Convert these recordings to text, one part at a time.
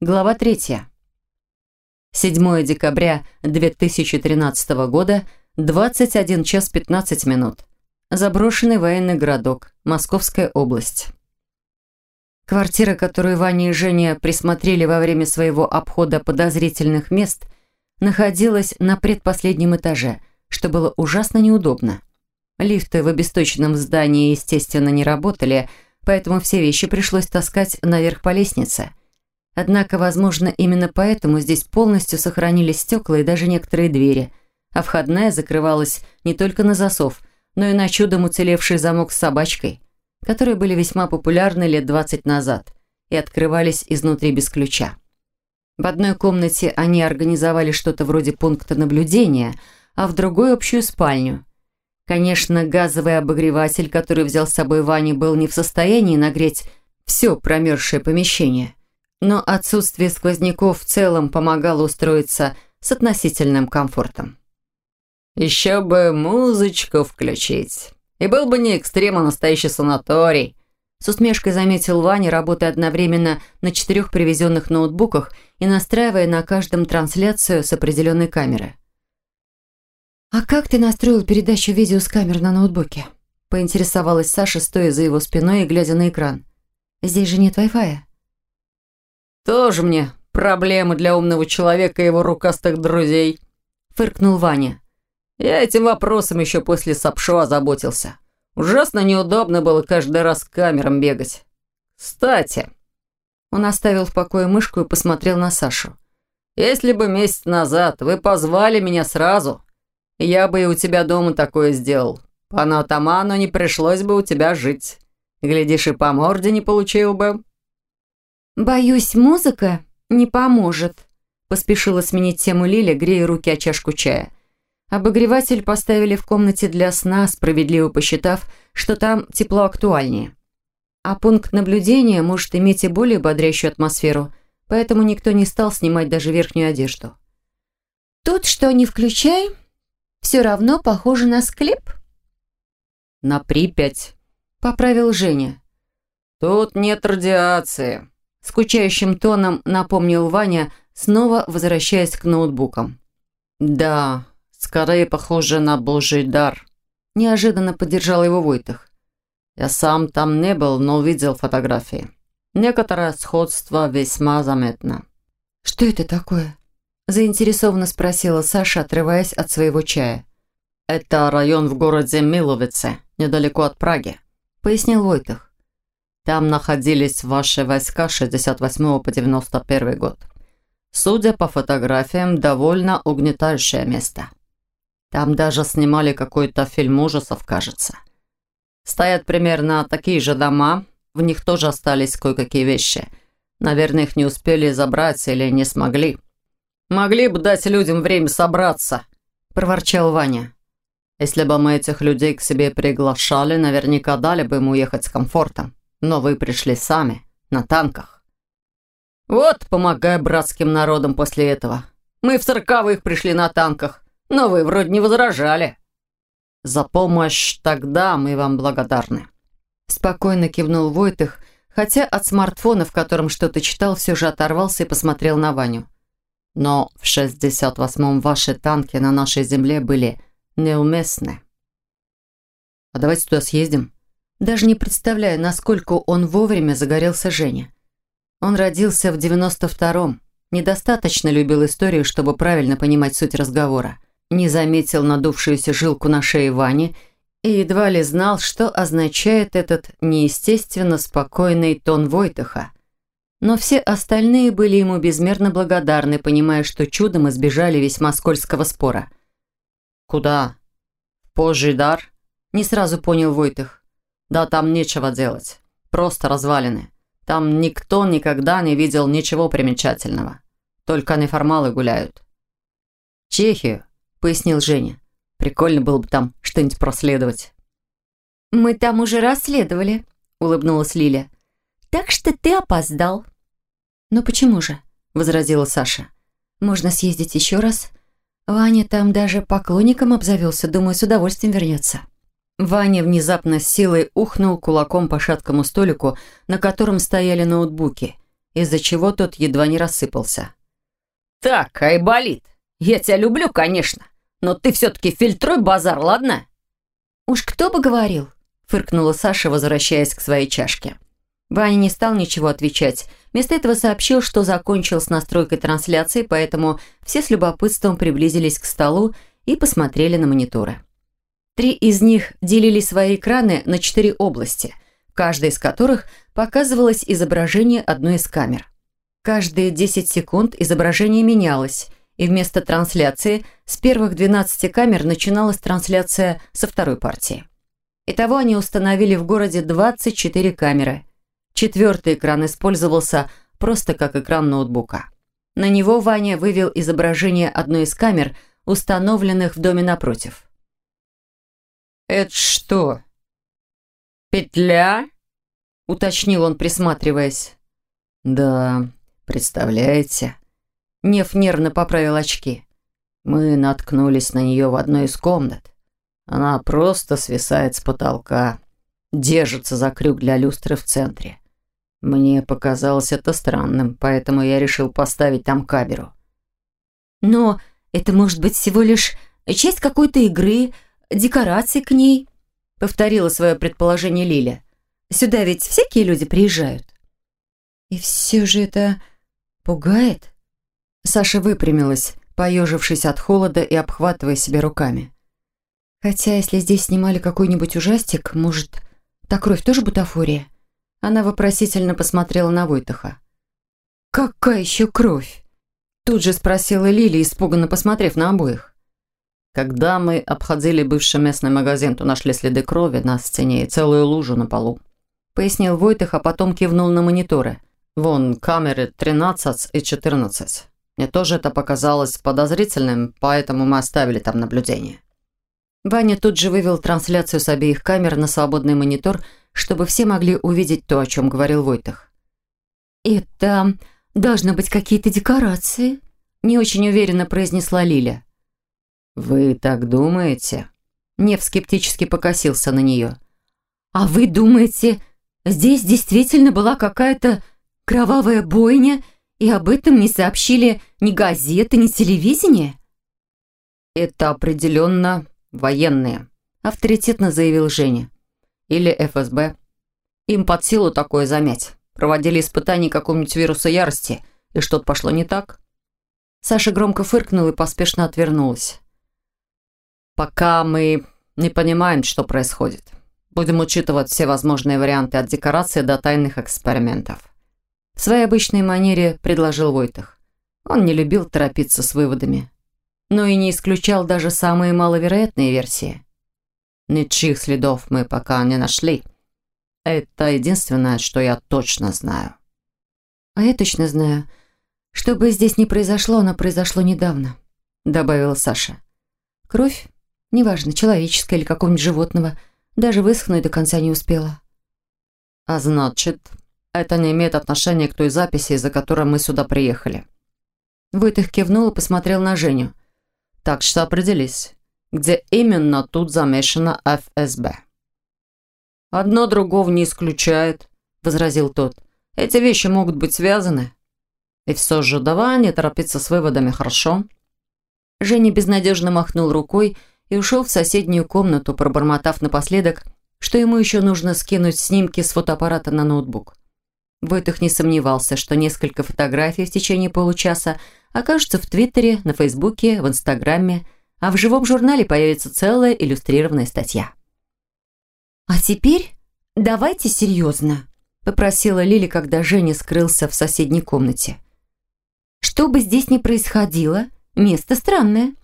Глава 3. 7 декабря 2013 года, 21 час 15 минут. Заброшенный военный городок, Московская область. Квартира, которую Ваня и Женя присмотрели во время своего обхода подозрительных мест, находилась на предпоследнем этаже, что было ужасно неудобно. Лифты в обесточенном здании, естественно, не работали, поэтому все вещи пришлось таскать наверх по лестнице. Однако, возможно, именно поэтому здесь полностью сохранились стекла и даже некоторые двери, а входная закрывалась не только на засов, но и на чудом уцелевший замок с собачкой, которые были весьма популярны лет 20 назад и открывались изнутри без ключа. В одной комнате они организовали что-то вроде пункта наблюдения, а в другой – общую спальню. Конечно, газовый обогреватель, который взял с собой Ваня, был не в состоянии нагреть все промерзшее помещение. Но отсутствие сквозняков в целом помогало устроиться с относительным комфортом. Еще бы музычку включить. И был бы не экстрем, а настоящий санаторий. С усмешкой заметил Ваня, работая одновременно на четырех привезенных ноутбуках и настраивая на каждом трансляцию с определенной камеры. «А как ты настроил передачу видео с камер на ноутбуке?» поинтересовалась Саша, стоя за его спиной и глядя на экран. «Здесь же нет Wi-Fi». «Тоже мне проблемы для умного человека и его рукастых друзей», фыркнул Ваня. Я этим вопросом еще после Сапшо озаботился. Ужасно неудобно было каждый раз к камерам бегать. Кстати, он оставил в покое мышку и посмотрел на Сашу. Если бы месяц назад вы позвали меня сразу, я бы и у тебя дома такое сделал. Пану атаману не пришлось бы у тебя жить. Глядишь, и по морде не получил бы. «Боюсь, музыка не поможет», – поспешила сменить тему Лиля, грея руки о чашку чая. Обогреватель поставили в комнате для сна, справедливо посчитав, что там тепло актуальнее. А пункт наблюдения может иметь и более бодрящую атмосферу, поэтому никто не стал снимать даже верхнюю одежду. «Тут что не включай, все равно похоже на склеп». «На Припять», — поправил Женя. «Тут нет радиации», — скучающим тоном напомнил Ваня, снова возвращаясь к ноутбукам. «Да, Скорее похоже на божий дар. Неожиданно поддержал его Войтах. Я сам там не был, но видел фотографии. Некоторое сходство весьма заметно. «Что это такое?» Заинтересованно спросила Саша, отрываясь от своего чая. «Это район в городе Миловице, недалеко от Праги», — пояснил Войтах. «Там находились ваши войска 68 по 91 год. Судя по фотографиям, довольно угнетающее место». Там даже снимали какой-то фильм ужасов, кажется. Стоят примерно такие же дома, в них тоже остались кое-какие вещи. Наверное, их не успели забрать или не смогли. «Могли бы дать людям время собраться», – проворчал Ваня. «Если бы мы этих людей к себе приглашали, наверняка дали бы им уехать с комфортом. Но вы пришли сами, на танках». «Вот, помогай братским народам после этого. Мы в сороковых пришли на танках. Но вы вроде не возражали. За помощь тогда мы вам благодарны. Спокойно кивнул Войтых, хотя от смартфона, в котором что-то читал, все же оторвался и посмотрел на Ваню. Но в 68-м ваши танки на нашей земле были неуместны. А давайте туда съездим. Даже не представляю, насколько он вовремя загорелся Женя. Он родился в 92-м, недостаточно любил историю, чтобы правильно понимать суть разговора не заметил надувшуюся жилку на шее Вани и едва ли знал, что означает этот неестественно спокойный тон Войтыха. Но все остальные были ему безмерно благодарны, понимая, что чудом избежали весьма скользкого спора. «Куда? Позже дар?» Не сразу понял Войтых. «Да там нечего делать. Просто развалины. Там никто никогда не видел ничего примечательного. Только неформалы гуляют». «Чехию?» – пояснил Женя. «Прикольно было бы там что-нибудь проследовать». «Мы там уже расследовали», – улыбнулась Лиля. «Так что ты опоздал». «Ну почему же?» – возразила Саша. «Можно съездить еще раз. Ваня там даже поклонником обзавелся, думаю, с удовольствием вернется». Ваня внезапно с силой ухнул кулаком по шаткому столику, на котором стояли ноутбуки, из-за чего тот едва не рассыпался. «Так, Айболит, я тебя люблю, конечно, но ты все-таки фильтруй базар, ладно?» «Уж кто бы говорил?» – фыркнула Саша, возвращаясь к своей чашке. Ваня не стал ничего отвечать. Вместо этого сообщил, что закончил с настройкой трансляции, поэтому все с любопытством приблизились к столу и посмотрели на мониторы. Три из них делили свои экраны на четыре области, в каждой из которых показывалось изображение одной из камер. Каждые 10 секунд изображение менялось, и вместо трансляции с первых 12 камер начиналась трансляция со второй партии. Итого они установили в городе 24 камеры. Четвертый экран использовался просто как экран ноутбука. На него Ваня вывел изображение одной из камер, установленных в доме напротив. «Это что, петля?» – уточнил он, присматриваясь. «Да, представляете?» Нев нервно поправил очки. Мы наткнулись на нее в одной из комнат. Она просто свисает с потолка, держится за крюк для люстры в центре. Мне показалось это странным, поэтому я решил поставить там камеру. Но это может быть всего лишь часть какой-то игры, декорации к ней, повторила свое предположение Лиля. Сюда ведь всякие люди приезжают. И все же это пугает. Саша выпрямилась, поежившись от холода и обхватывая себя руками. Хотя, если здесь снимали какой-нибудь ужастик, может, та кровь тоже бутафория? Она вопросительно посмотрела на Войтаха. «Какая еще кровь?» Тут же спросила Лили, испуганно посмотрев на обоих. Когда мы обходили бывший местный магазин, то нашли следы крови на стене и целую лужу на полу. Пояснил Войтах, а потом кивнул на мониторы. Вон камеры 13 и 14. Мне тоже это показалось подозрительным, поэтому мы оставили там наблюдение. Ваня тут же вывел трансляцию с обеих камер на свободный монитор, чтобы все могли увидеть то, о чем говорил Войтах. «Это должны быть какие-то декорации», – не очень уверенно произнесла Лиля. «Вы так думаете?» Нев скептически покосился на нее. «А вы думаете, здесь действительно была какая-то кровавая бойня, и об этом не сообщили ни газеты, ни телевидение?» «Это определенно военные», – авторитетно заявил Женя. «Или ФСБ. Им под силу такое замять. Проводили испытания какого-нибудь вируса ярости, и что-то пошло не так». Саша громко фыркнула и поспешно отвернулась. «Пока мы не понимаем, что происходит. Будем учитывать все возможные варианты от декорации до тайных экспериментов». В своей обычной манере предложил Войтах. Он не любил торопиться с выводами, но и не исключал даже самые маловероятные версии. Ничьих следов мы пока не нашли. Это единственное, что я точно знаю. А я точно знаю. Что бы здесь ни произошло, оно произошло недавно, добавила Саша. Кровь, неважно, человеческая или какого-нибудь животного, даже высохнуть до конца не успела. А значит, это не имеет отношения к той записи, из-за которой мы сюда приехали». Войтых кивнул и посмотрел на Женю. «Так что определись, где именно тут замешана ФСБ». «Одно другого не исключает», – возразил тот. «Эти вещи могут быть связаны». «И все же давай не торопиться с выводами, хорошо?» Женя безнадежно махнул рукой и ушел в соседнюю комнату, пробормотав напоследок, что ему еще нужно скинуть снимки с фотоаппарата на ноутбук. Войтых не сомневался, что несколько фотографий в течение получаса окажутся в Твиттере, на Фейсбуке, в Инстаграме, а в живом журнале появится целая иллюстрированная статья. «А теперь давайте серьезно», – попросила Лили, когда Женя скрылся в соседней комнате. «Что бы здесь ни происходило, место странное.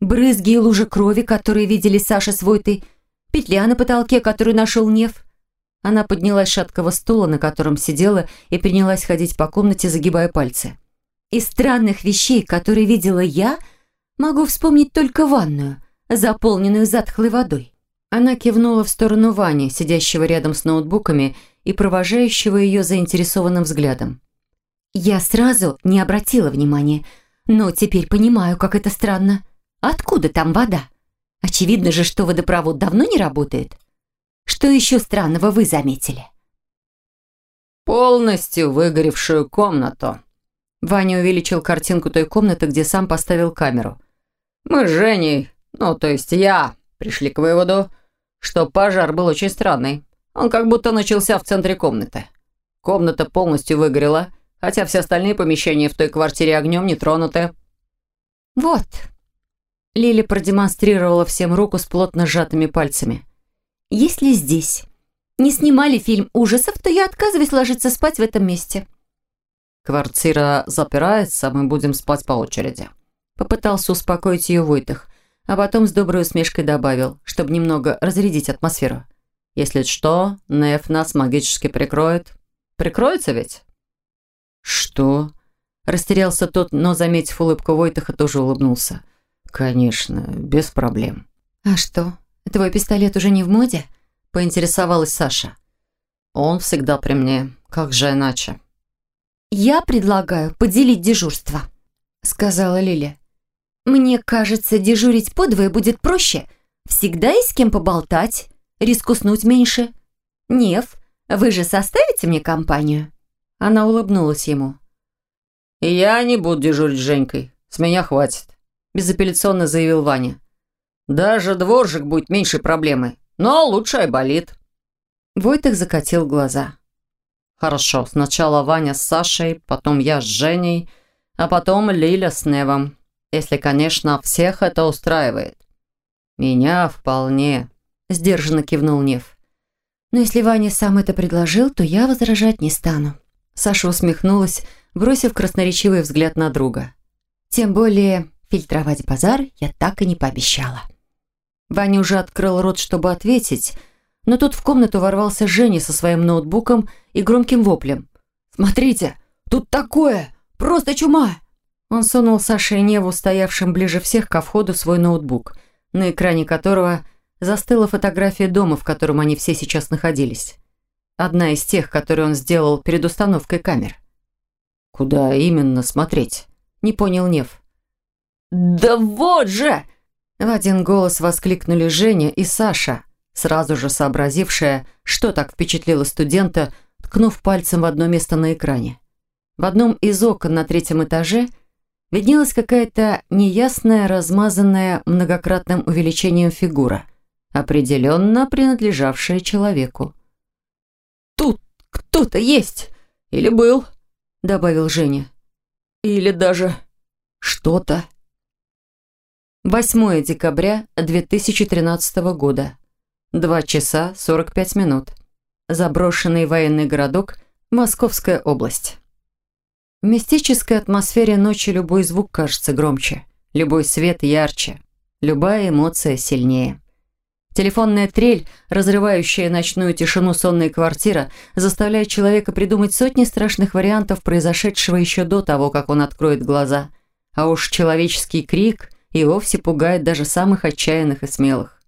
Брызги и лужи крови, которые видели Саша с Войтой, петля на потолке, которую нашел Нев – она поднялась с шаткого стула, на котором сидела, и принялась ходить по комнате, загибая пальцы. Из странных вещей, которые видела я, могу вспомнить только ванную, заполненную затхлой водой. Она кивнула в сторону Вани, сидящего рядом с ноутбуками и провожающего ее заинтересованным взглядом. Я сразу не обратила внимания, но теперь понимаю, как это странно. Откуда там вода? Очевидно же, что водопровод давно не работает. Что еще странного вы заметили?» полностью выгоревшую комнату». Ваня увеличил картинку той комнаты, где сам поставил камеру. «Мы с Женей, ну, то есть я, пришли к выводу, что пожар был очень странный. Он как будто начался в центре комнаты. Комната полностью выгорела, хотя все остальные помещения в той квартире огнем не тронуты». «Вот». Лили продемонстрировала всем руку с плотно сжатыми пальцами. «Если здесь не снимали фильм ужасов, то я отказываюсь ложиться спать в этом месте». «Квартира запирается, мы будем спать по очереди». Попытался успокоить ее Войтах, а потом с доброй усмешкой добавил, чтобы немного разрядить атмосферу. «Если что, Неф нас магически прикроет. Прикроется ведь?» «Что?» Растерялся тот, но, заметив улыбку Войтаха, тоже улыбнулся. «Конечно, без проблем». «А что, твой пистолет уже не в моде?» Поинтересовалась Саша. «Он всегда при мне. Как же иначе?» «Я предлагаю поделить дежурство», — сказала Лиля. «Мне кажется, дежурить подвое будет проще. Всегда есть с кем поболтать, риск уснуть меньше. Нев, вы же составите мне компанию?» Она улыбнулась ему. «Я не буду дежурить с Женькой. С меня хватит», – безапелляционно заявил Ваня. «Даже дворжик будет меньшей проблемой, но лучше айболит». Войтых закатил глаза. «Хорошо, сначала Ваня с Сашей, потом я с Женей, а потом Лиля с Невом. Если, конечно, всех это устраивает». «Меня вполне», – сдержанно кивнул Нев. «Но если Ваня сам это предложил, то я возражать не стану». Саша усмехнулась, бросив красноречивый взгляд на друга. «Тем более фильтровать базар я так и не пообещала». Ваня уже открыл рот, чтобы ответить, но тут в комнату ворвался Женя со своим ноутбуком и громким воплем. «Смотрите, тут такое! Просто чума!» Он сунул Саше и Неву, стоявшим ближе всех ко входу, свой ноутбук, на экране которого застыла фотография дома, в котором они все сейчас находились. Одна из тех, которые он сделал перед установкой камер. «Куда именно смотреть?» – не понял Нев. «Да вот же!» В один голос воскликнули Женя и Саша, сразу же сообразившая, что так впечатлило студента, ткнув пальцем в одно место на экране. В одном из окон на третьем этаже виднелась какая-то неясная, размазанная многократным увеличением фигура, определенно принадлежавшая человеку. «Тут кто-то есть! Или был!» — добавил Женя. «Или даже что-то». 8 декабря 2013 года. 2 часа 45 минут. Заброшенный военный городок, Московская область. В мистической атмосфере ночи любой звук кажется громче, любой свет ярче, любая эмоция сильнее. Телефонная трель, разрывающая ночную тишину сонной квартиры, заставляет человека придумать сотни страшных вариантов произошедшего еще до того, как он откроет глаза. А уж человеческий крик и вовсе пугает даже самых отчаянных и смелых.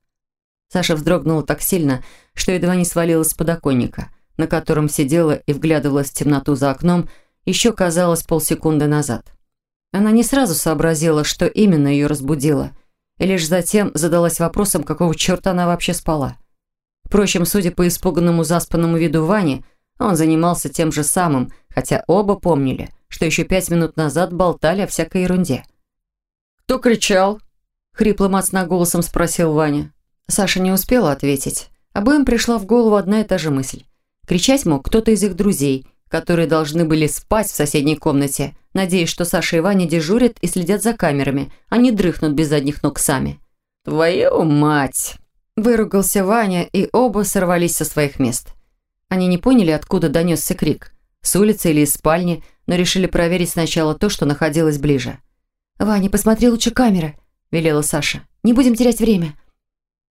Саша вздрогнула так сильно, что едва не свалилась с подоконника, на котором сидела и вглядывалась в темноту за окном, еще казалось полсекунды назад. Она не сразу сообразила, что именно ее разбудило – и лишь затем задалась вопросом, какого черта она вообще спала. Впрочем, судя по испуганному заспанному виду Вани, он занимался тем же самым, хотя оба помнили, что еще пять минут назад болтали о всякой ерунде. «Кто кричал?» — хриплым голосом спросил Ваня. Саша не успела ответить. Обоим пришла в голову одна и та же мысль. Кричать мог кто-то из их друзей, которые должны были спать в соседней комнате, надеясь, что Саша и Ваня дежурят и следят за камерами, а не дрыхнут без задних ног сами. «Твою мать!» Выругался Ваня, и оба сорвались со своих мест. Они не поняли, откуда донесся крик. С улицы или из спальни, но решили проверить сначала то, что находилось ближе. «Ваня, посмотри лучше камеры», – велела Саша. «Не будем терять время».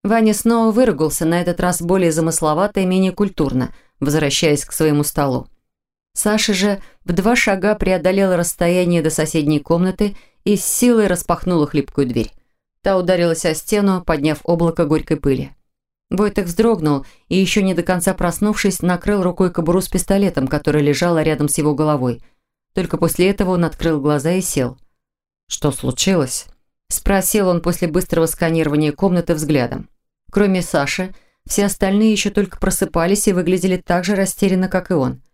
Ваня снова выругался, на этот раз более замысловато и менее культурно, возвращаясь к своему столу. Саша же в два шага преодолела расстояние до соседней комнаты и с силой распахнула хлипкую дверь. Та ударилась о стену, подняв облако горькой пыли. Войтек вздрогнул и, еще не до конца проснувшись, накрыл рукой кобуру с пистолетом, которая лежала рядом с его головой. Только после этого он открыл глаза и сел. «Что случилось?» – спросил он после быстрого сканирования комнаты взглядом. Кроме Саши, все остальные еще только просыпались и выглядели так же растерянно, как и он –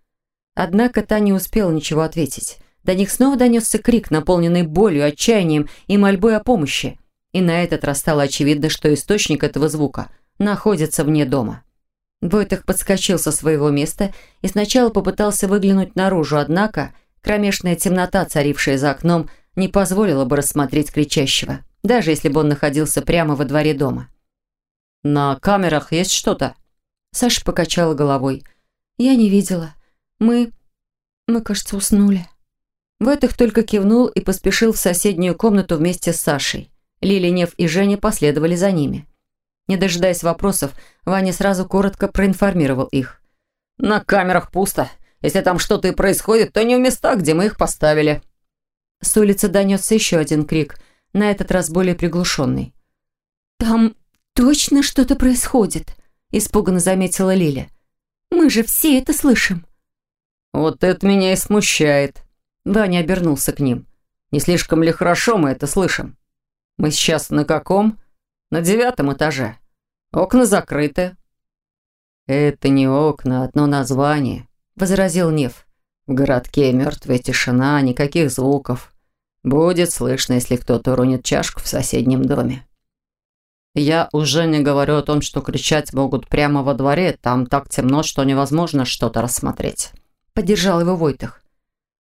Однако та не успела ничего ответить. До них снова донесся крик, наполненный болью, отчаянием и мольбой о помощи. И на этот раз стало очевидно, что источник этого звука находится вне дома. Войтах подскочил со своего места и сначала попытался выглянуть наружу, однако кромешная темнота, царившая за окном, не позволила бы рассмотреть кричащего, даже если бы он находился прямо во дворе дома. «На камерах есть что-то?» Саша покачала головой. «Я не видела. Мы... мы, кажется, уснули». Войтых только кивнул и поспешил в соседнюю комнату вместе с Сашей. Лили, Нев и Женя последовали за ними. Не дожидаясь вопросов, Ваня сразу коротко проинформировал их. «На камерах пусто. Если там что-то и происходит, то не в местах, где мы их поставили». С улицы донесся еще один крик, на этот раз более приглушенный. «Там точно что-то происходит», – испуганно заметила Лиля. «Мы же все это слышим». «Вот это меня и смущает», Ваня обернулся к ним. «Не слишком ли хорошо мы это слышим? Мы сейчас на каком? На девятом этаже. Окна закрыты». «Это не окна, одно название», — возразил Нев. «В городке мертвая тишина, никаких звуков. Будет слышно, если кто-то уронит чашку в соседнем доме». «Я уже не говорю о том, что кричать могут прямо во дворе, там так темно, что невозможно что-то рассмотреть». Поддержал его Войтах.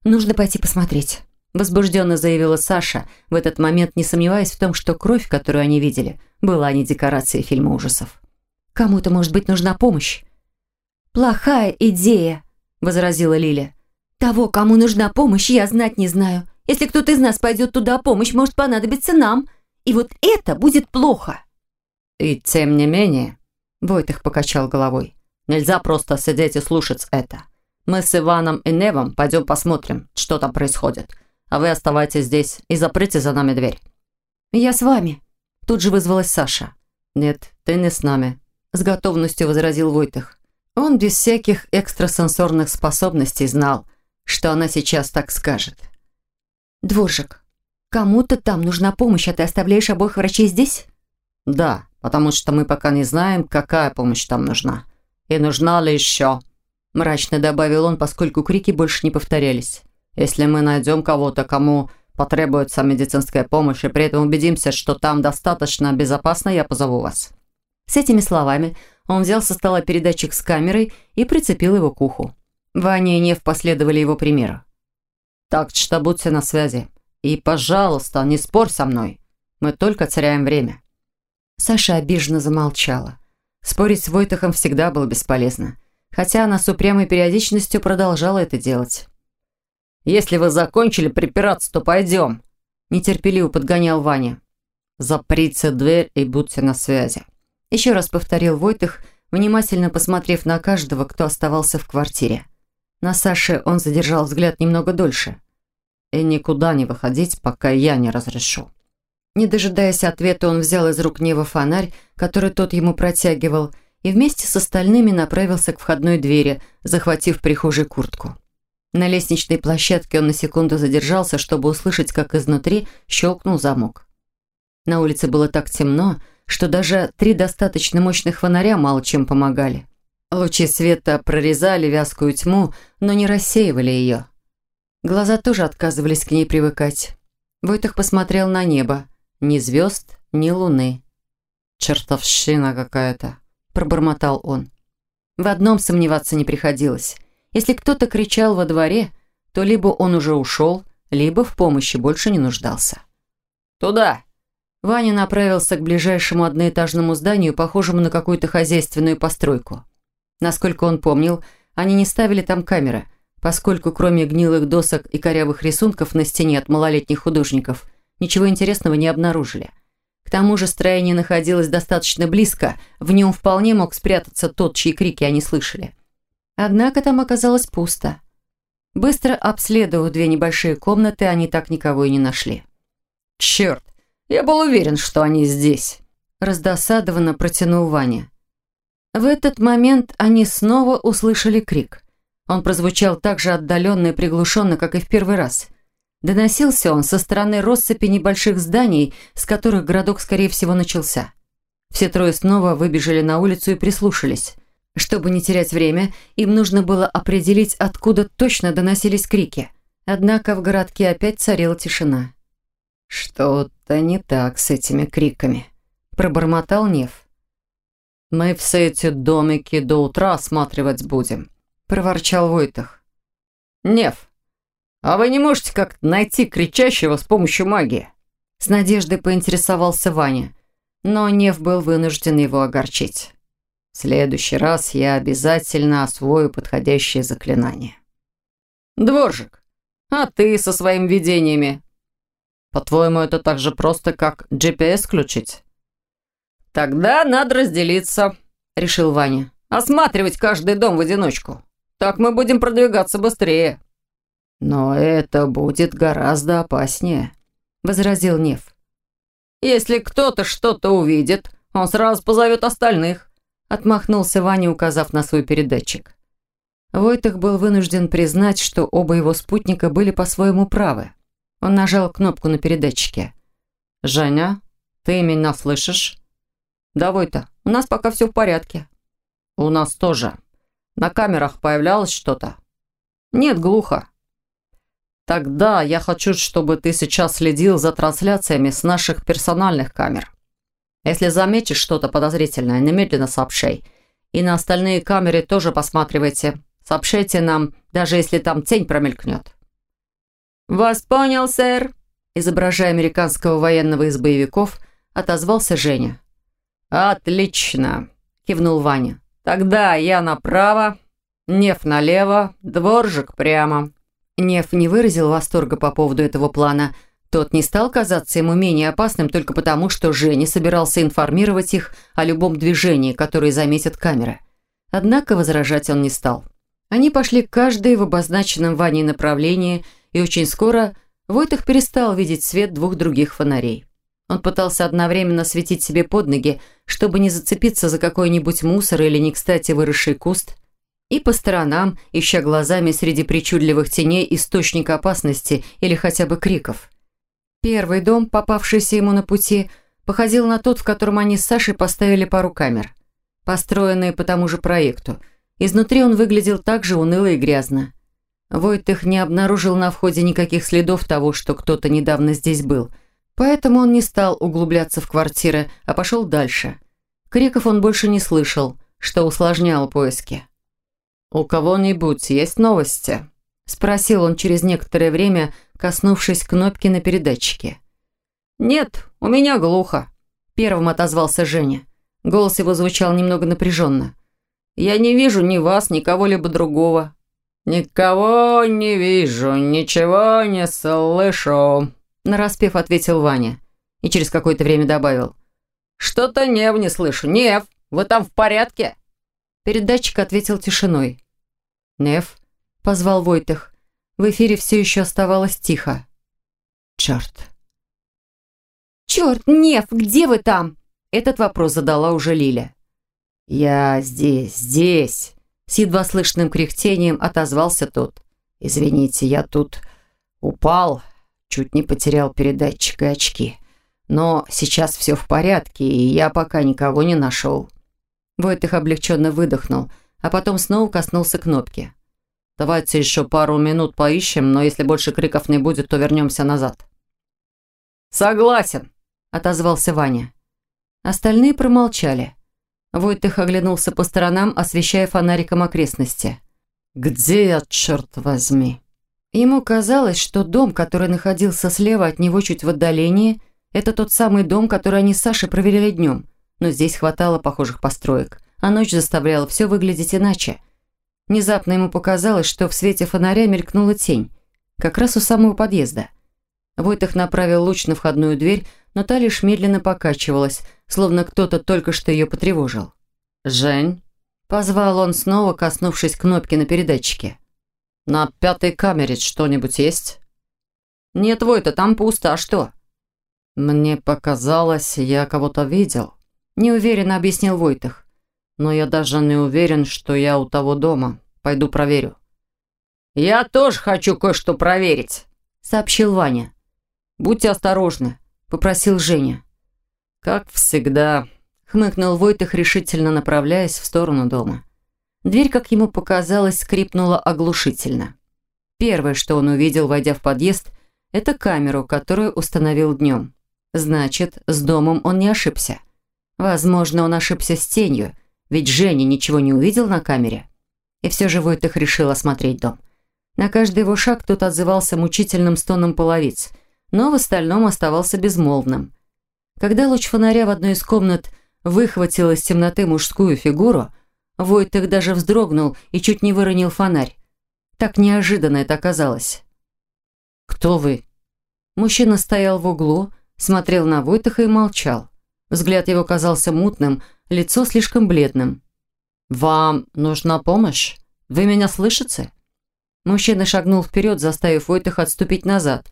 «Нужно пойти посмотреть», – возбужденно заявила Саша, в этот момент не сомневаясь в том, что кровь, которую они видели, была не декорацией фильма ужасов. «Кому-то, может быть, нужна помощь». «Плохая идея», – возразила Лиля. «Того, кому нужна помощь, я знать не знаю. Если кто-то из нас пойдет туда, помощь может понадобиться нам. И вот это будет плохо». «И тем не менее», – Войтых покачал головой, – «нельзя просто сидеть и слушать это. Мы с Иваном и Невом пойдем посмотрим, что там происходит. А вы оставайтесь здесь и заприте за нами дверь». «Я с вами», – тут же вызвалась Саша. «Нет, ты не с нами», – с готовностью возразил Войтых. Он без всяких экстрасенсорных способностей знал, что она сейчас так скажет. «Дворжик, кому-то там нужна помощь, а ты оставляешь обоих врачей здесь?» «Да, потому что мы пока не знаем, какая помощь там нужна. И нужна ли еще мрачно добавил он, поскольку крики больше не повторялись. «Если мы найдем кого-то, кому потребуется медицинская помощь, и при этом убедимся, что там достаточно безопасно, я позову вас». С этими словами он взял со стола передатчик с камерой и прицепил его к уху. Ваня и Нев последовали его примеру. «Так что будьте на связи. И, пожалуйста, не спорь со мной. Мы только теряем время». Саша обиженно замолчала. Спорить с Войтахом всегда было бесполезно хотя она с упрямой периодичностью продолжала это делать. «Если вы закончили припираться, то пойдем», – нетерпеливо подгонял Ваня. «Заприте дверь и будьте на связи», – еще раз повторил Войтых, внимательно посмотрев на каждого, кто оставался в квартире. На Саше он задержал взгляд немного дольше. «И никуда не выходить, пока я не разрешу». Не дожидаясь ответа, он взял из рук Нева фонарь, который тот ему протягивал, и вместе с остальными направился к входной двери, захватив прихожей куртку. На лестничной площадке он на секунду задержался, чтобы услышать, как изнутри щелкнул замок. На улице было так темно, что даже три достаточно мощных фонаря мало чем помогали. Лучи света прорезали вязкую тьму, но не рассеивали ее. Глаза тоже отказывались к ней привыкать. Войтах посмотрел на небо. Ни звезд, ни луны. «Чертовщина какая-то», пробормотал он. В одном сомневаться не приходилось. Если кто-то кричал во дворе, то либо он уже ушел, либо в помощи больше не нуждался. «Туда!» Ваня направился к ближайшему одноэтажному зданию, похожему на какую-то хозяйственную постройку. Насколько он помнил, они не ставили там камеры, поскольку кроме гнилых досок и корявых рисунков на стене от малолетних художников, ничего интересного не обнаружили. К тому же строение находилось достаточно близко, в нем вполне мог спрятаться тот, чьи крики они слышали. Однако там оказалось пусто. Быстро обследовав две небольшие комнаты, они так никого и не нашли. «Черт, я был уверен, что они здесь», – раздосадованно протянул Ваня. В этот момент они снова услышали крик. Он прозвучал так же отдаленно и приглушенно, как и в первый раз – Доносился он со стороны россыпи небольших зданий, с которых городок, скорее всего, начался. Все трое снова выбежали на улицу и прислушались. Чтобы не терять время, им нужно было определить, откуда точно доносились крики. Однако в городке опять царила тишина. «Что-то не так с этими криками», – пробормотал Нев. «Мы все эти домики до утра осматривать будем», – проворчал Войтах. «Нев, а вы не можете как-то найти кричащего с помощью магии?» С надеждой поинтересовался Ваня, но Нев был вынужден его огорчить. «В следующий раз я обязательно освою подходящее заклинание». «Дворжик, а ты со своими видениями?» «По-твоему, это так же просто, как GPS включить?» «Тогда надо разделиться», — решил Ваня. «Осматривать каждый дом в одиночку. Так мы будем продвигаться быстрее». «Но это будет гораздо опаснее», — возразил Нев. «Если кто-то что-то увидит, он сразу позовет остальных», — отмахнулся Ваня, указав на свой передатчик. Войтах был вынужден признать, что оба его спутника были по-своему правы. Он нажал кнопку на передатчике. «Женя, ты меня слышишь?» «Да, Войта, у нас пока все в порядке». «У нас тоже. На камерах появлялось что-то?» «Нет, глухо». «Тогда я хочу, чтобы ты сейчас следил за трансляциями с наших персональных камер. Если заметишь что-то подозрительное, немедленно сообщай. И на остальные камеры тоже посматривайте. Сообщайте нам, даже если там тень промелькнет». «Вас понял, сэр», изображая американского военного из боевиков, отозвался Женя. «Отлично!» – кивнул Ваня. «Тогда я направо, Нев налево, Дворжик прямо». Нев не выразил восторга по поводу этого плана. Тот не стал казаться ему менее опасным только потому, что Женя собирался информировать их о любом движении, которое заметят камеры. Однако возражать он не стал. Они пошли каждый в обозначенном Ваней направлении, и очень скоро Войтах перестал видеть свет двух других фонарей. Он пытался одновременно светить себе под ноги, чтобы не зацепиться за какой-нибудь мусор или не кстати выросший куст, и по сторонам, ища глазами среди причудливых теней источника опасности или хотя бы криков. Первый дом, попавшийся ему на пути, походил на тот, в котором они с Сашей поставили пару камер, построенные по тому же проекту. Изнутри он выглядел так же уныло и грязно. Войтых не обнаружил на входе никаких следов того, что кто-то недавно здесь был – Поэтому он не стал углубляться в квартиры, а пошел дальше. Криков он больше не слышал, что усложняло поиски. «У кого-нибудь есть новости?» – спросил он через некоторое время, коснувшись кнопки на передатчике. «Нет, у меня глухо», – первым отозвался Женя. Голос его звучал немного напряженно. «Я не вижу ни вас, ни кого-либо другого». «Никого не вижу, ничего не слышу», нараспев ответил Ваня. И через какое-то время добавил. «Что-то Нев не слышу. Нев, вы там в порядке?» Передатчик ответил тишиной. «Нев», — позвал Войтых. В эфире все еще оставалось тихо. «Черт». «Черт, Нев, где вы там?» Этот вопрос задала уже Лиля. «Я здесь, здесь», — с едва слышным кряхтением отозвался тот. «Извините, я тут упал, Чуть не потерял передатчик и очки. Но сейчас все в порядке, и я пока никого не нашел. Войтых облегченно выдохнул, а потом снова коснулся кнопки. «Давайте еще пару минут поищем, но если больше криков не будет, то вернемся назад». «Согласен», — отозвался Ваня. Остальные промолчали. Войтых оглянулся по сторонам, освещая фонариком окрестности. «Где я, черт возьми?» Ему казалось, что дом, который находился слева от него чуть в отдалении, это тот самый дом, который они с Сашей проверяли днем. Но здесь хватало похожих построек, а ночь заставляла все выглядеть иначе. Внезапно ему показалось, что в свете фонаря мелькнула тень, как раз у самого подъезда. Войтах направил луч на входную дверь, но та лишь медленно покачивалась, словно кто-то только что ее потревожил. «Жень?» – позвал он снова, коснувшись кнопки на передатчике. «На пятой камере что-нибудь есть?» «Нет, Войта, там пусто, а что?» «Мне показалось, я кого-то видел», – неуверенно объяснил Войтах. «Но я даже не уверен, что я у того дома. Пойду проверю». «Я тоже хочу кое-что проверить», – сообщил Ваня. «Будьте осторожны», – попросил Женя. «Как всегда», – хмыкнул Войтах, решительно направляясь в сторону дома. Дверь, как ему показалось, скрипнула оглушительно. Первое, что он увидел, войдя в подъезд, это камеру, которую установил днем. Значит, с домом он не ошибся. Возможно, он ошибся с тенью, ведь Женя ничего не увидел на камере. И все же Войтых решил осмотреть дом. На каждый его шаг тот отзывался мучительным стоном половиц, но в остальном оставался безмолвным. Когда луч фонаря в одной из комнат выхватил из темноты мужскую фигуру, Войтых даже вздрогнул и чуть не выронил фонарь. Так неожиданно это оказалось. «Кто вы?» Мужчина стоял в углу, смотрел на Войтыха и молчал. Взгляд его казался мутным, лицо слишком бледным. «Вам нужна помощь? Вы меня слышите?» Мужчина шагнул вперед, заставив Войтыха отступить назад.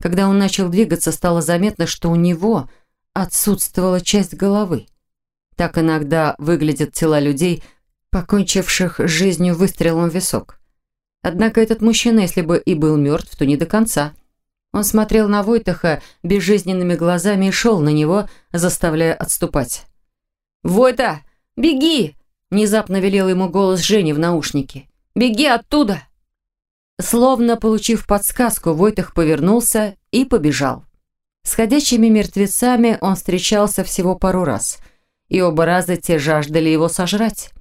Когда он начал двигаться, стало заметно, что у него отсутствовала часть головы. Так иногда выглядят тела людей, покончивших жизнью выстрелом в висок. Однако этот мужчина, если бы и был мертв, то не до конца. Он смотрел на Войтаха безжизненными глазами и шел на него, заставляя отступать. «Войта, беги!» – внезапно велел ему голос Жени в наушнике. «Беги оттуда!» Словно получив подсказку, Войтах повернулся и побежал. С ходячими мертвецами он встречался всего пару раз, и оба раза те жаждали его сожрать.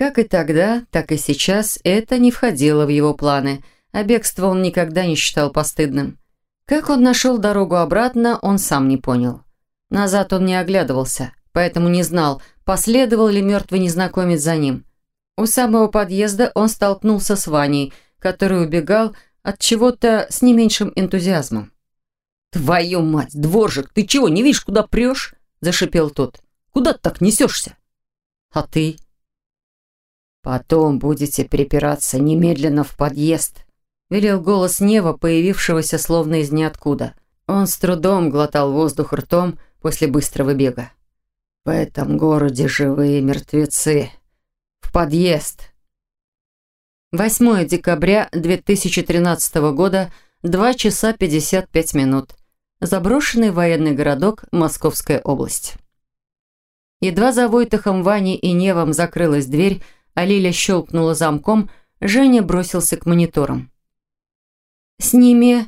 Как и тогда, так и сейчас это не входило в его планы, а бегство он никогда не считал постыдным. Как он нашел дорогу обратно, он сам не понял. Назад он не оглядывался, поэтому не знал, последовал ли мертвый незнакомец за ним. У самого подъезда он столкнулся с Ваней, который убегал от чего-то с не меньшим энтузиазмом. «Твою мать, дворжик, ты чего, не видишь, куда прешь?» – зашипел тот. «Куда ты так несешься?» «А ты?» «Потом будете припираться немедленно в подъезд», – велел голос Нева, появившегося словно из ниоткуда. Он с трудом глотал воздух ртом после быстрого бега. «В этом городе живые мертвецы. В подъезд!» 8 декабря 2013 года, 2 часа 55 минут. Заброшенный военный городок, Московская область. Едва за Войтахом, Ваней и Невом закрылась дверь, а Лиля щелкнула замком, Женя бросился к мониторам. «С ними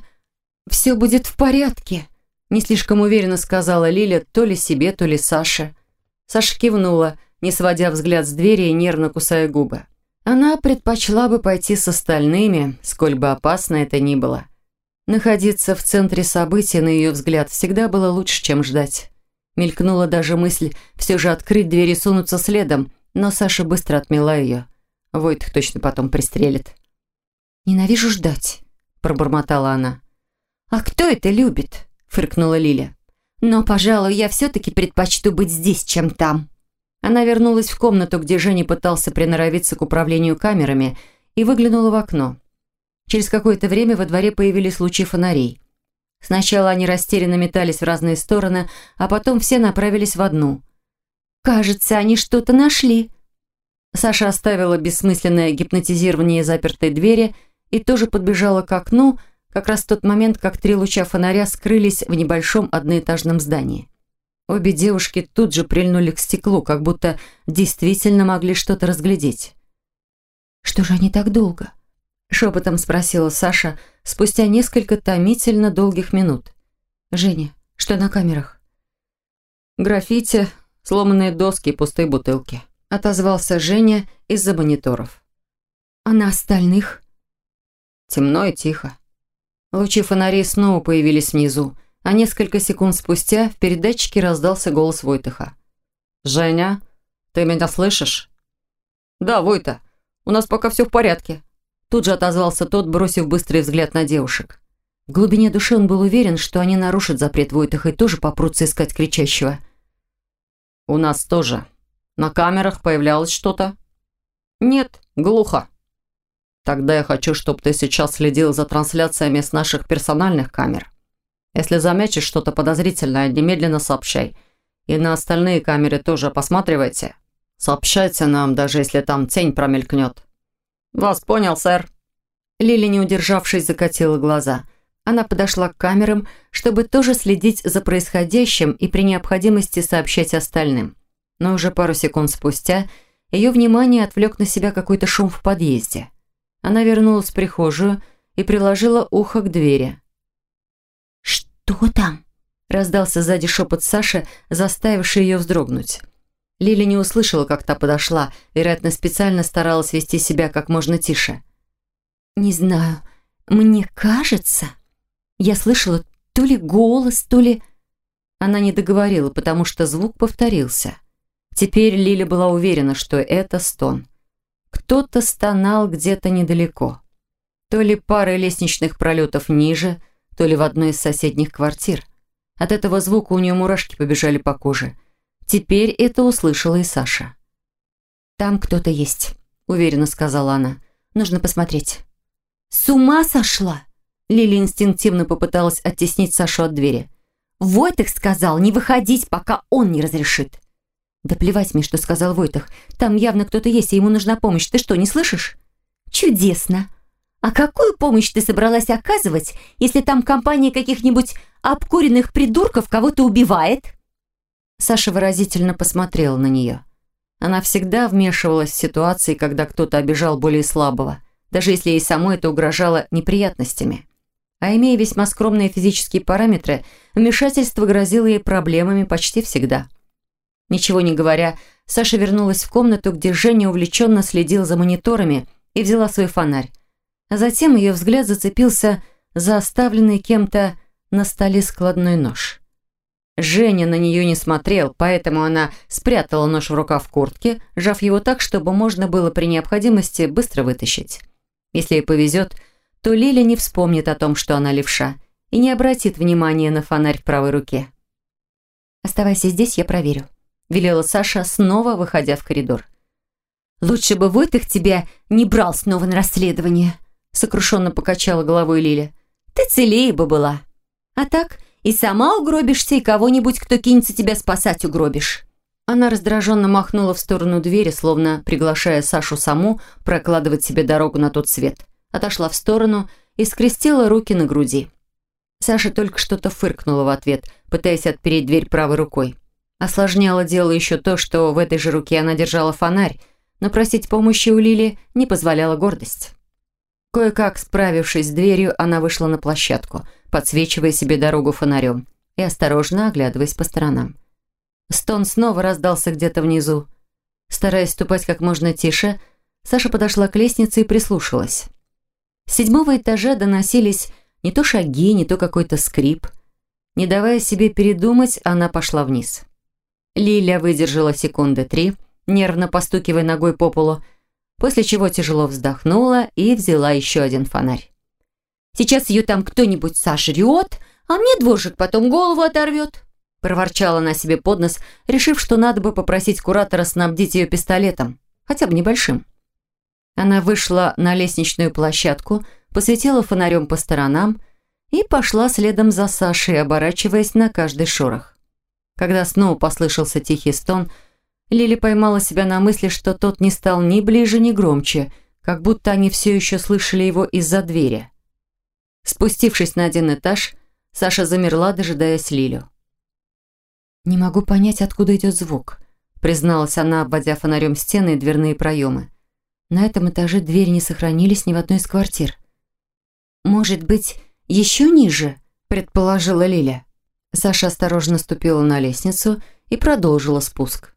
все будет в порядке», – не слишком уверенно сказала Лиля то ли себе, то ли Саше. Саша кивнула, не сводя взгляд с двери и нервно кусая губы. Она предпочла бы пойти с остальными, сколь бы опасно это ни было. Находиться в центре событий, на ее взгляд, всегда было лучше, чем ждать. Мелькнула даже мысль все же открыть дверь и сунуться следом, но Саша быстро отмела ее. Войтых точно потом пристрелит. «Ненавижу ждать», – пробормотала она. «А кто это любит?» – фыркнула Лиля. «Но, пожалуй, я все-таки предпочту быть здесь, чем там». Она вернулась в комнату, где Женя пытался приноровиться к управлению камерами, и выглянула в окно. Через какое-то время во дворе появились лучи фонарей. Сначала они растерянно метались в разные стороны, а потом все направились в одну. «Кажется, они что-то нашли». Саша оставила бессмысленное гипнотизирование запертой двери и тоже подбежала к окну, как раз в тот момент, как три луча фонаря скрылись в небольшом одноэтажном здании. Обе девушки тут же прильнули к стеклу, как будто действительно могли что-то разглядеть. «Что же они так долго?» Шепотом спросила Саша спустя несколько томительно долгих минут. «Женя, что на камерах?» «Граффити, сломанные доски и пустые бутылки», отозвался Женя из-за мониторов. «А на остальных?» Темно и тихо. Лучи фонарей снова появились внизу, а несколько секунд спустя в передатчике раздался голос Войтыха. «Женя, ты меня слышишь?» «Да, Войта, у нас пока все в порядке», Тут же отозвался тот, бросив быстрый взгляд на девушек. В глубине души он был уверен, что они нарушат запрет Войтаха и тоже попрутся искать кричащего. «У нас тоже. На камерах появлялось что-то?» «Нет, глухо». «Тогда я хочу, чтобы ты сейчас следил за трансляциями с наших персональных камер. Если заметишь что-то подозрительное, немедленно сообщай. И на остальные камеры тоже посматривайте. Сообщайте нам, даже если там тень промелькнет». «Вас понял, сэр». Лили, не удержавшись, закатила глаза. Она подошла к камерам, чтобы тоже следить за происходящим и при необходимости сообщать остальным. Но уже пару секунд спустя ее внимание отвлек на себя какой-то шум в подъезде. Она вернулась в прихожую и приложила ухо к двери. «Что там?» – раздался сзади шепот Саши, заставивший ее вздрогнуть. Лили не услышала, как та подошла, вероятно, специально старалась вести себя как можно тише. «Не знаю, мне кажется...» Я слышала то ли голос, то ли... Она не договорила, потому что звук повторился. Теперь Лиля была уверена, что это стон. Кто-то стонал где-то недалеко. То ли пары лестничных пролетов ниже, то ли в одной из соседних квартир. От этого звука у нее мурашки побежали по коже. Теперь это услышала и Саша. «Там кто-то есть», — уверенно сказала она. «Нужно посмотреть». «С ума сошла?» Лили инстинктивно попыталась оттеснить Сашу от двери. «Войтых сказал не выходить, пока он не разрешит». «Да плевать мне, что сказал Войтых. Там явно кто-то есть, и ему нужна помощь. Ты что, не слышишь?» «Чудесно! А какую помощь ты собралась оказывать, если там компания каких-нибудь обкуренных придурков кого-то убивает?» Саша выразительно посмотрела на нее. Она всегда вмешивалась в ситуации, когда кто-то обижал более слабого, даже если ей самой это угрожало неприятностями. А имея весьма скромные физические параметры, вмешательство грозило ей проблемами почти всегда. Ничего не говоря, Саша вернулась в комнату, где Женя увлеченно следил за мониторами и взяла свой фонарь. А затем ее взгляд зацепился за оставленный кем-то на столе складной нож. Женя на нее не смотрел, поэтому она спрятала нож в рукав куртки, сжав его так, чтобы можно было при необходимости быстро вытащить. Если ей повезет – то Лиля не вспомнит о том, что она левша, и не обратит внимания на фонарь в правой руке. «Оставайся здесь, я проверю», – велела Саша, снова выходя в коридор. «Лучше бы Войтых тебя не брал снова на расследование», – сокрушенно покачала головой Лиля. «Ты целее бы была. А так и сама угробишься, и кого-нибудь, кто кинется тебя спасать, угробишь». Она раздраженно махнула в сторону двери, словно приглашая Сашу саму прокладывать себе дорогу на тот свет отошла в сторону и скрестила руки на груди. Саша только что-то фыркнула в ответ, пытаясь отпереть дверь правой рукой. Осложняло дело еще то, что в этой же руке она держала фонарь, но просить помощи у Лили не позволяла гордость. Кое-как справившись с дверью, она вышла на площадку, подсвечивая себе дорогу фонарем и осторожно оглядываясь по сторонам. Стон снова раздался где-то внизу. Стараясь ступать как можно тише, Саша подошла к лестнице и прислушалась. С седьмого этажа доносились не то шаги, не то какой-то скрип. Не давая себе передумать, она пошла вниз. Лиля выдержала секунды три, нервно постукивая ногой по полу, после чего тяжело вздохнула и взяла еще один фонарь. «Сейчас ее там кто-нибудь сожрет, а мне дворжик потом голову оторвет», проворчала она себе под нос, решив, что надо бы попросить куратора снабдить ее пистолетом, хотя бы небольшим. Она вышла на лестничную площадку, посветила фонарем по сторонам и пошла следом за Сашей, оборачиваясь на каждый шорох. Когда снова послышался тихий стон, Лили поймала себя на мысли, что тот не стал ни ближе, ни громче, как будто они все еще слышали его из-за двери. Спустившись на один этаж, Саша замерла, дожидаясь Лилю. «Не могу понять, откуда идет звук», призналась она, обводя фонарем стены и дверные проемы. На этом этаже двери не сохранились ни в одной из квартир. «Может быть, еще ниже?» – предположила Лиля. Саша осторожно ступила на лестницу и продолжила спуск.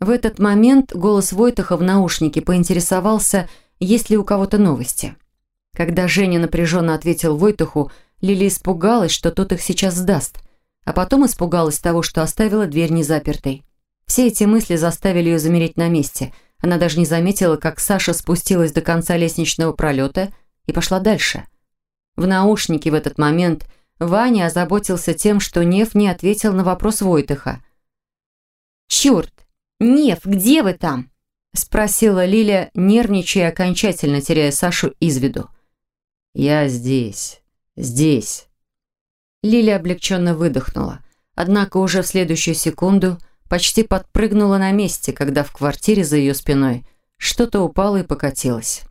В этот момент голос Войтаха в наушнике поинтересовался, есть ли у кого-то новости. Когда Женя напряженно ответил Войтаху, Лили испугалась, что тот их сейчас сдаст, а потом испугалась того, что оставила дверь незапертой. Все эти мысли заставили ее замереть на месте – она даже не заметила, как Саша спустилась до конца лестничного пролета и пошла дальше. В наушнике в этот момент Ваня озаботился тем, что Нев не ответил на вопрос Войтыха. «Черт! Нев, где вы там?» спросила Лиля, нервничая окончательно теряя Сашу из виду. «Я здесь, здесь». Лиля облегченно выдохнула. Однако уже в следующую секунду почти подпрыгнула на месте, когда в квартире за ее спиной что-то упало и покатилось.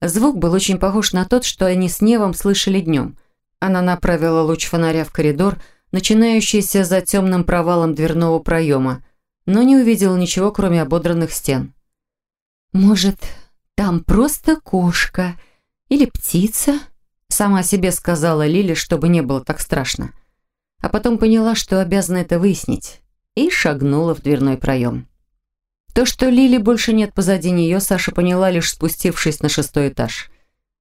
Звук был очень похож на тот, что они с Невом слышали днем. Она направила луч фонаря в коридор, начинающийся за темным провалом дверного проема, но не увидела ничего, кроме ободранных стен. «Может, там просто кошка или птица?» Сама себе сказала Лили, чтобы не было так страшно. А потом поняла, что обязана это выяснить, и шагнула в дверной проем. То, что Лили больше нет позади нее, Саша поняла, лишь спустившись на шестой этаж.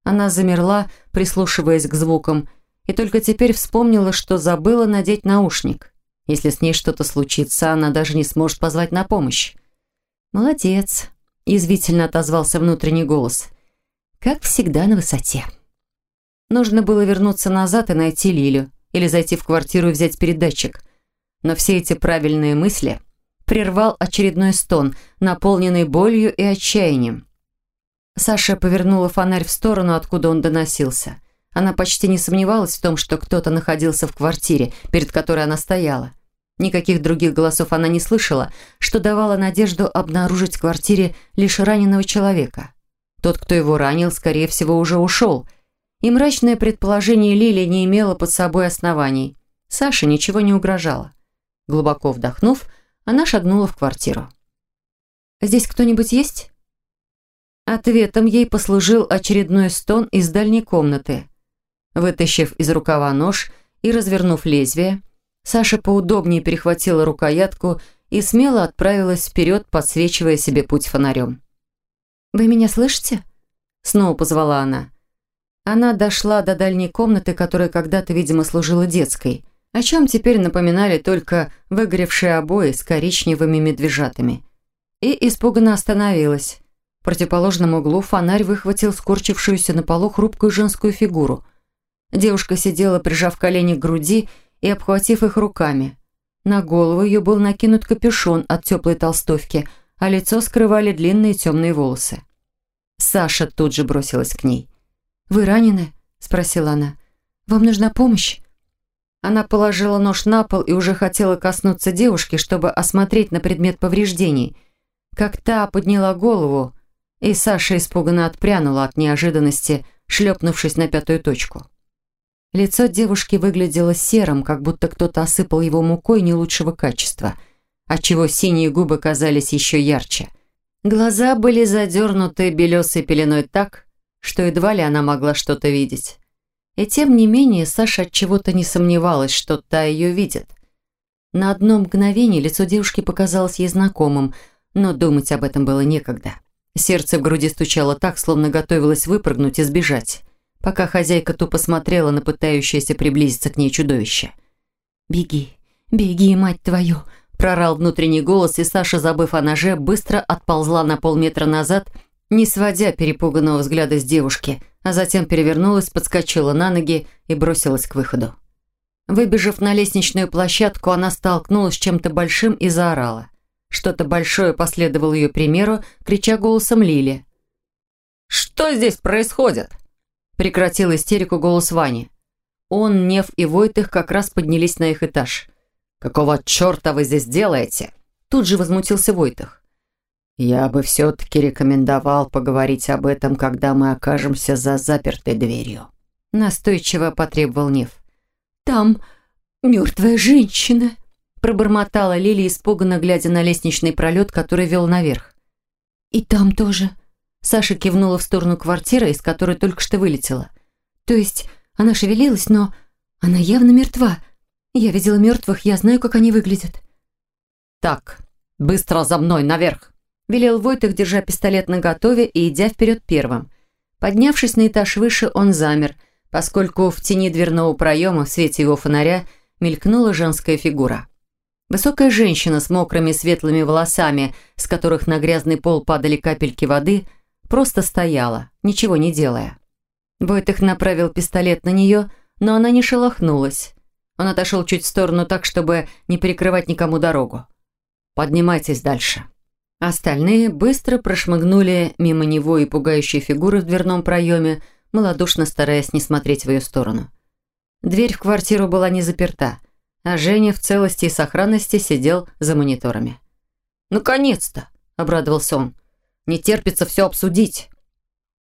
Она замерла, прислушиваясь к звукам, и только теперь вспомнила, что забыла надеть наушник. Если с ней что-то случится, она даже не сможет позвать на помощь. «Молодец», – язвительно отозвался внутренний голос. «Как всегда на высоте». Нужно было вернуться назад и найти Лилю, или зайти в квартиру и взять передатчик. Но все эти правильные мысли прервал очередной стон, наполненный болью и отчаянием. Саша повернула фонарь в сторону, откуда он доносился. Она почти не сомневалась в том, что кто-то находился в квартире, перед которой она стояла. Никаких других голосов она не слышала, что давало надежду обнаружить в квартире лишь раненого человека. Тот, кто его ранил, скорее всего, уже ушел. И мрачное предположение Лили не имело под собой оснований. Саше ничего не угрожало. Глубоко вдохнув, она шагнула в квартиру. «Здесь кто-нибудь есть?» Ответом ей послужил очередной стон из дальней комнаты. Вытащив из рукава нож и развернув лезвие, Саша поудобнее перехватила рукоятку и смело отправилась вперед, подсвечивая себе путь фонарем. «Вы меня слышите?» Снова позвала она. Она дошла до дальней комнаты, которая когда-то, видимо, служила детской, о чем теперь напоминали только выгоревшие обои с коричневыми медвежатами. И испуганно остановилась. В противоположном углу фонарь выхватил скорчившуюся на полу хрупкую женскую фигуру. Девушка сидела, прижав колени к груди и обхватив их руками. На голову ее был накинут капюшон от теплой толстовки, а лицо скрывали длинные темные волосы. Саша тут же бросилась к ней. «Вы ранены?» – спросила она. «Вам нужна помощь?» Она положила нож на пол и уже хотела коснуться девушки, чтобы осмотреть на предмет повреждений. Как та подняла голову, и Саша испуганно отпрянула от неожиданности, шлепнувшись на пятую точку. Лицо девушки выглядело серым, как будто кто-то осыпал его мукой не лучшего качества, отчего синие губы казались еще ярче. Глаза были задернуты белесой пеленой так, что едва ли она могла что-то видеть. И тем не менее Саша от чего-то не сомневалась, что та ее видит. На одно мгновение лицо девушки показалось ей знакомым, но думать об этом было некогда. Сердце в груди стучало так, словно готовилось выпрыгнуть и сбежать пока хозяйка тупо смотрела на пытающееся приблизиться к ней чудовище. «Беги, беги, мать твою!» прорал внутренний голос, и Саша, забыв о ноже, быстро отползла на полметра назад, не сводя перепуганного взгляда с девушки, а затем перевернулась, подскочила на ноги и бросилась к выходу. Выбежав на лестничную площадку, она столкнулась с чем-то большим и заорала. Что-то большое последовало ее примеру, крича голосом Лили. «Что здесь происходит?» Прекратил истерику голос Вани. Он, Нев и Войтых как раз поднялись на их этаж. «Какого черта вы здесь делаете?» Тут же возмутился Войтых. «Я бы все-таки рекомендовал поговорить об этом, когда мы окажемся за запертой дверью», настойчиво потребовал Нев. «Там мертвая женщина», пробормотала Лили, испуганно глядя на лестничный пролет, который вел наверх. «И там тоже», Саша кивнула в сторону квартиры, из которой только что вылетела. То есть она шевелилась, но она явно мертва. Я видела мертвых, я знаю, как они выглядят. «Так, быстро за мной, наверх!» Велел Войтых, держа пистолет наготове и идя вперед первым. Поднявшись на этаж выше, он замер, поскольку в тени дверного проема в свете его фонаря мелькнула женская фигура. Высокая женщина с мокрыми светлыми волосами, с которых на грязный пол падали капельки воды, Просто стояла, ничего не делая. Войтых направил пистолет на нее, но она не шелохнулась. Он отошел чуть в сторону так, чтобы не перекрывать никому дорогу. «Поднимайтесь дальше». Остальные быстро прошмыгнули мимо него и пугающей фигуры в дверном проеме, малодушно стараясь не смотреть в ее сторону. Дверь в квартиру была не заперта, а Женя в целости и сохранности сидел за мониторами. «Наконец-то!» – обрадовался он. Не терпится все обсудить.